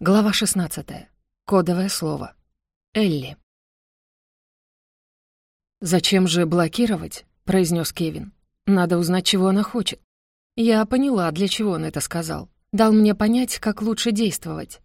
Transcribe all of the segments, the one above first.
Глава 16. Кодовое слово. Элли. «Зачем же блокировать?» — произнес Кевин. «Надо узнать, чего она хочет». Я поняла, для чего он это сказал. Дал мне понять, как лучше действовать.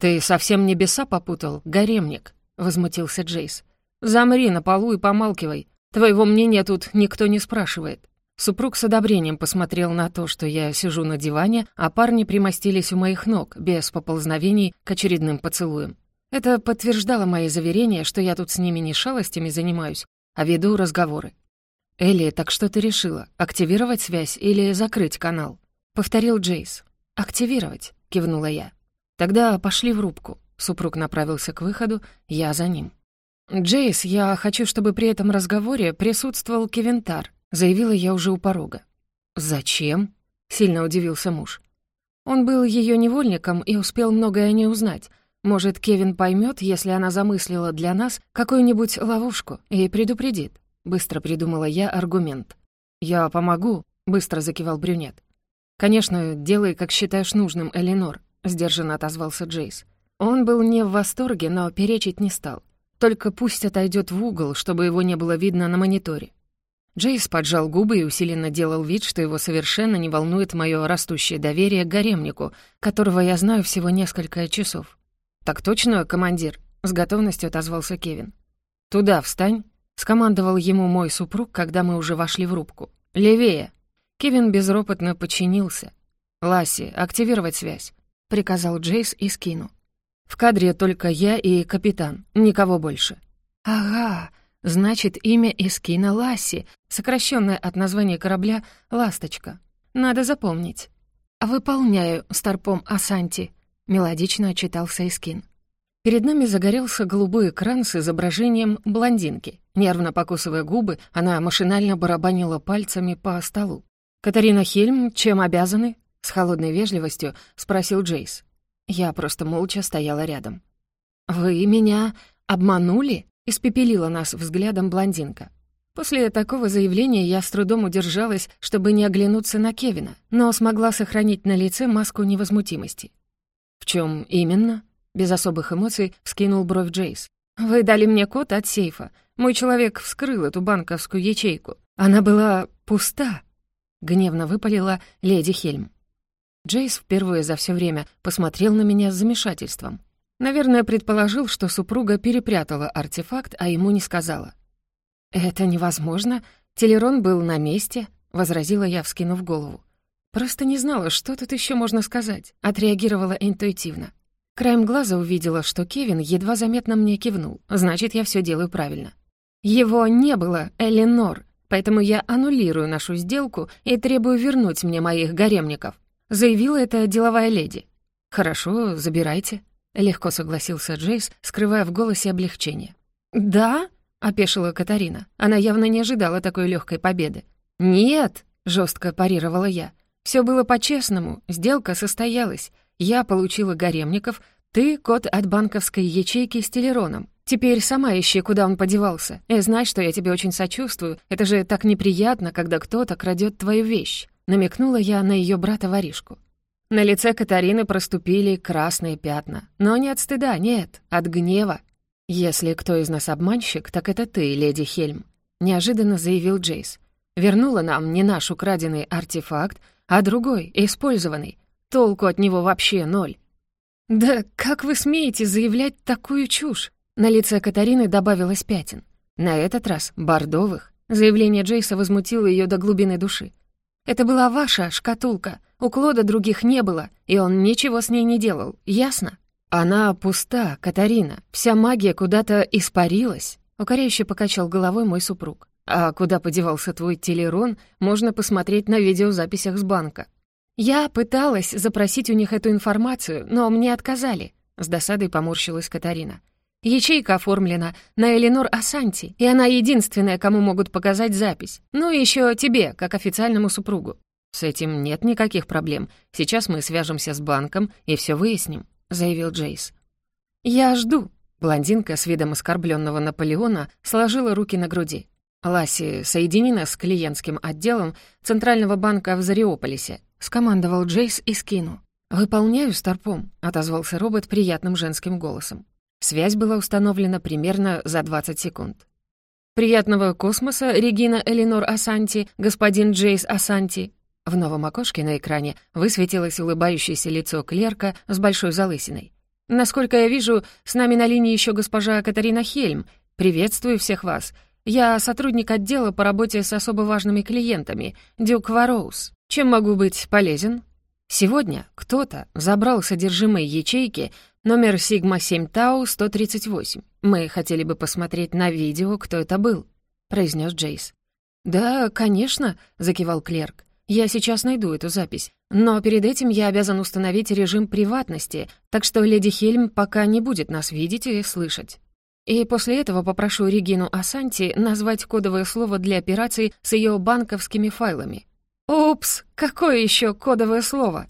«Ты совсем небеса попутал, гаремник», — возмутился Джейс. «Замри на полу и помалкивай. Твоего мнения тут никто не спрашивает». Супруг с одобрением посмотрел на то, что я сижу на диване, а парни примостились у моих ног, без поползновений к очередным поцелуям. Это подтверждало мои заверения, что я тут с ними не шалостями занимаюсь, а веду разговоры. «Элли, так что ты решила? Активировать связь или закрыть канал?» — повторил Джейс. «Активировать», — кивнула я. «Тогда пошли в рубку». Супруг направился к выходу, я за ним. «Джейс, я хочу, чтобы при этом разговоре присутствовал Кевинтар», заявила я уже у порога. «Зачем?» — сильно удивился муж. Он был ее невольником и успел многое о ней узнать. Может, Кевин поймет, если она замыслила для нас какую-нибудь ловушку и предупредит. Быстро придумала я аргумент. «Я помогу», — быстро закивал брюнет. «Конечно, делай, как считаешь нужным, Эленор», — сдержанно отозвался Джейс. Он был не в восторге, но перечить не стал. Только пусть отойдет в угол, чтобы его не было видно на мониторе. Джейс поджал губы и усиленно делал вид, что его совершенно не волнует мое растущее доверие к гаремнику, которого я знаю всего несколько часов. «Так точно, командир?» — с готовностью отозвался Кевин. «Туда встань!» — скомандовал ему мой супруг, когда мы уже вошли в рубку. «Левее!» Кевин безропотно подчинился. «Ласси, активировать связь», — приказал Джейс и скину. «В кадре только я и капитан, никого больше». «Ага, Значит, имя Искина Ласси, сокращенное от названия корабля «Ласточка». Надо запомнить. «Выполняю, старпом Асанти», — мелодично отчитался Искин. Перед нами загорелся голубой экран с изображением блондинки. Нервно покусывая губы, она машинально барабанила пальцами по столу. «Катарина Хельм, чем обязаны?» — с холодной вежливостью спросил Джейс. Я просто молча стояла рядом. «Вы меня обманули?» Испепелила нас взглядом блондинка. После такого заявления я с трудом удержалась, чтобы не оглянуться на Кевина, но смогла сохранить на лице маску невозмутимости. «В чем именно?» — без особых эмоций вскинул бровь Джейс. «Вы дали мне код от сейфа. Мой человек вскрыл эту банковскую ячейку. Она была пуста», — гневно выпалила леди Хельм. Джейс впервые за все время посмотрел на меня с замешательством. Наверное, предположил, что супруга перепрятала артефакт, а ему не сказала. «Это невозможно. Телерон был на месте», — возразила я, вскинув голову. «Просто не знала, что тут еще можно сказать», — отреагировала интуитивно. Краем глаза увидела, что Кевин едва заметно мне кивнул. Значит, я все делаю правильно. «Его не было, Эленор, поэтому я аннулирую нашу сделку и требую вернуть мне моих гаремников», — заявила эта деловая леди. «Хорошо, забирайте», Легко согласился Джейс, скрывая в голосе облегчение. «Да?» — опешила Катарина. Она явно не ожидала такой легкой победы. «Нет!» — жестко парировала я. Все было по-честному, сделка состоялась. Я получила гаремников, ты — код от банковской ячейки с телероном. Теперь сама ищи, куда он подевался. И знай, что я тебе очень сочувствую. Это же так неприятно, когда кто-то крадет твою вещь». Намекнула я на ее брата-воришку. На лице Катарины проступили красные пятна. Но не от стыда, нет, от гнева. «Если кто из нас обманщик, так это ты, леди Хельм», — неожиданно заявил Джейс. «Вернула нам не наш украденный артефакт, а другой, использованный. Толку от него вообще ноль». «Да как вы смеете заявлять такую чушь?» На лице Катарины добавилось пятен. На этот раз бордовых. Заявление Джейса возмутило ее до глубины души. «Это была ваша шкатулка. У Клода других не было, и он ничего с ней не делал, ясно? Она пуста, Катарина. Вся магия куда-то испарилась. Укоряюще покачал головой мой супруг. А куда подевался твой телерон, можно посмотреть на видеозаписях с банка. Я пыталась запросить у них эту информацию, но мне отказали. С досадой поморщилась Катарина. Ячейка оформлена на Эленор Асанти, и она единственная, кому могут показать запись. Ну и еще тебе, как официальному супругу. «С этим нет никаких проблем. Сейчас мы свяжемся с банком и все выясним», — заявил Джейс. «Я жду». Блондинка с видом оскорбленного Наполеона сложила руки на груди. «Ласси, соедини нас с клиентским отделом Центрального банка в Зариополисе», — скомандовал Джейс и скину. «Выполняю, Старпом», — отозвался робот приятным женским голосом. Связь была установлена примерно за 20 секунд. «Приятного космоса, Регина Элинор Асанти, господин Джейс Асанти». В новом окошке на экране высветилось улыбающееся лицо клерка с большой залысиной. «Насколько я вижу, с нами на линии еще госпожа Катарина Хельм. Приветствую всех вас. Я сотрудник отдела по работе с особо важными клиентами, Дюк Вароуз. Чем могу быть полезен?» Сегодня кто-то забрал содержимое ячейки номер Сигма-7 Тау 138. Мы хотели бы посмотреть на видео, кто это был», — произнес Джейс. «Да, конечно», — закивал клерк. «Я сейчас найду эту запись. Но перед этим я обязан установить режим приватности, так что леди Хельм пока не будет нас видеть и слышать. И после этого попрошу Регину Асанти назвать кодовое слово для операции с ее банковскими файлами. «Упс, какое еще кодовое слово?»